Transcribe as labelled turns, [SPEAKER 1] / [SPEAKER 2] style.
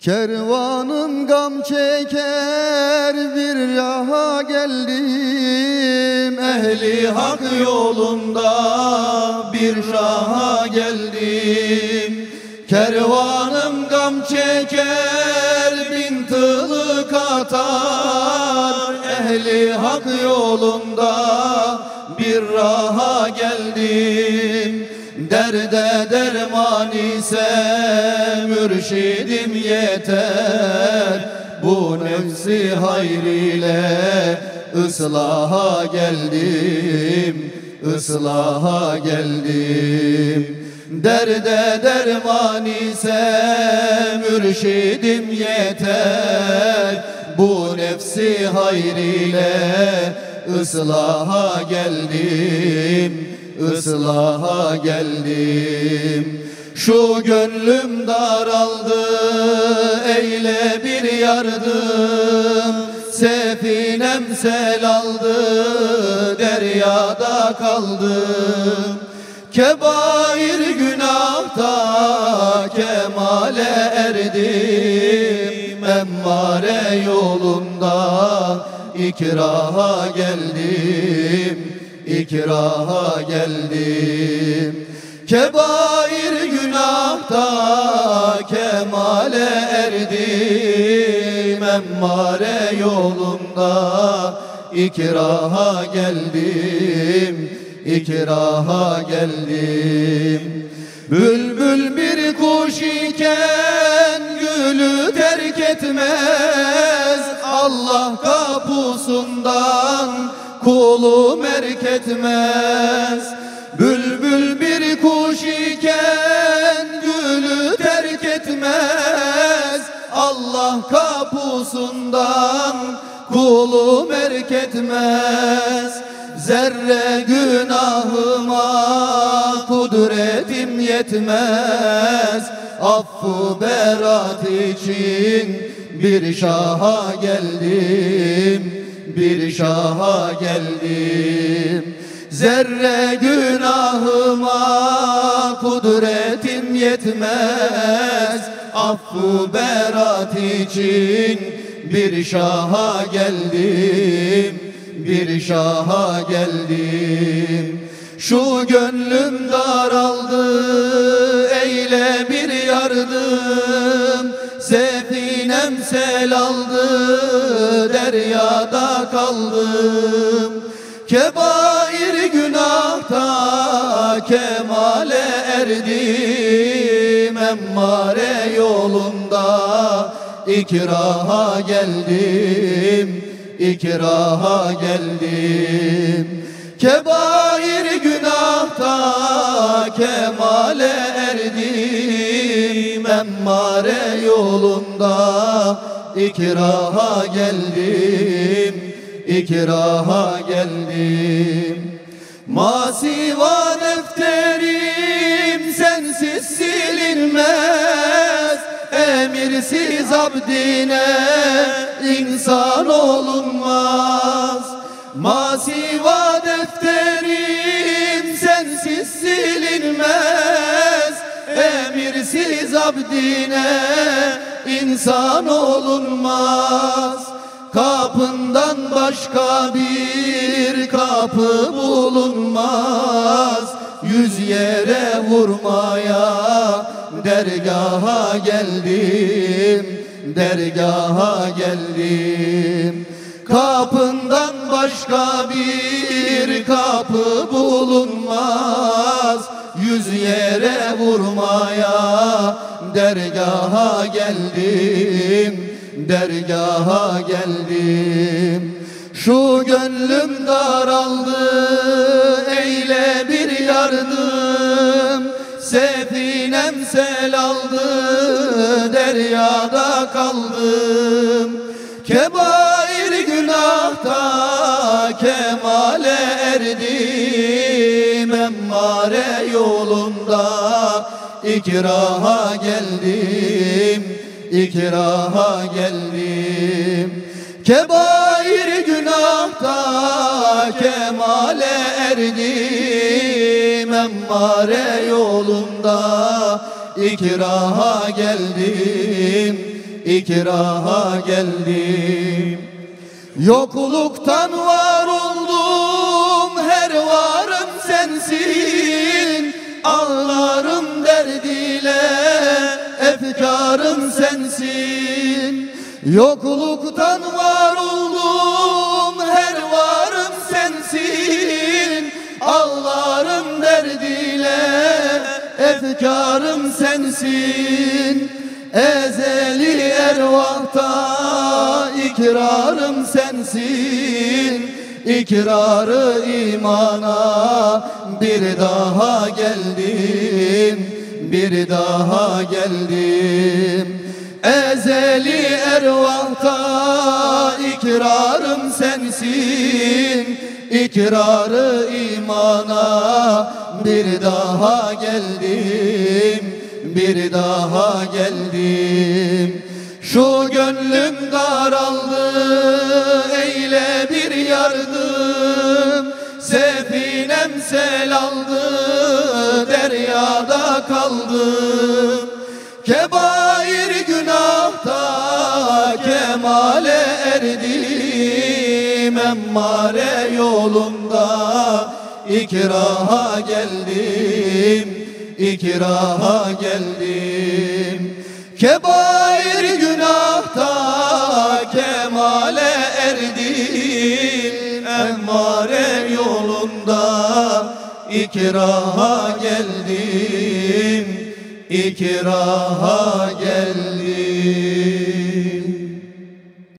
[SPEAKER 1] Kervanım gam çeker bir raha geldim.
[SPEAKER 2] Ehli hak yolunda bir şaha geldim. Kervanım gam çeker bin tılık atar Ehli hak yolunda bir raha geldim Derde derman ise mürşidim yeter. Bu nefsi hayr ile ıslaha geldim ıslaha geldim. Derde derman ise mürşidim yeter. Bu nefsi hayr ile ıslaha geldim ıslaha geldim. Şu gönlüm daraldı eyle bir yardım. Sefinem sel aldı deryada kaldım. Kebair günahta kemale erdim. Emmare yolunda ikraha geldim ikraha geldim. Kebair günahta kemale erdim. Emmare yolunda ikraha geldim. İkraha geldim. Bülbül bir kuş iken gülü terk etmez. Allah kapusundan kulu merk etmez. Bülbül bir kuş iken gülü terk etmez. Allah kapusundan kulu merk etmez. Zerre günahıma kudretim yetmez. Affı berat için bir şaha geldim Bir şaha geldim. Zerre günahıma kudretim yetmez. Affı berat için bir şaha geldim. Bir şaha geldim. Şu gönlüm daraldı eyle bir yardım Sefinem sel aldı deryada kaldım. Kebair günahta kemale erdim. Emmare yolunda ikraha geldim ikraha geldim. Kebair günahta kemale Emmare yolunda. İkraha geldim ikraha geldim. Masiva defterim sensiz silinmez. Emirsiz abdine insan olunmaz. Masiva defterim sensiz silinmez abdine insan olunmaz. Kapından başka bir kapı bulunmaz. Yüz yere vurmaya dergaha geldim Dergaha geldim. Kapından başka bir kapı bulunmaz Yüz yere vurmaya. Dergaha geldim dergaha geldim. Şu gönlüm daraldı eyle bir yardım. Sefinem sel aldı deryada kaldım. Kebair günahta kemale erdim. Emmare yolunda ikraha geldim. İkraha geldim. Kebair günahta kemale erdim. Emmare yolunda ikraha geldim. İkraha geldim Yokluktan var oldum her varım sensin. Ağlarım derdiyle efkarım sensin. Yokluktan var oldum her varım sensin. Ağlarım derdiyle efkarım sensin. Ezeli ervahta ikrarım sensin İkrarı imana bir daha geldim Bir daha geldim. Ezeli ervahta ikrarım sensin İkrarı imana bir daha geldim Bir daha geldim Şu gönlüm daraldı eyle bir yardım. Sefinem sel aldı deryada kaldım. Kebair günahta kemale erdim. Emmare yolunda ikraha geldim ikraha geldim Kebair günahta kemale erdim. Emmare yolunda ikraha geldim. İkraha geldim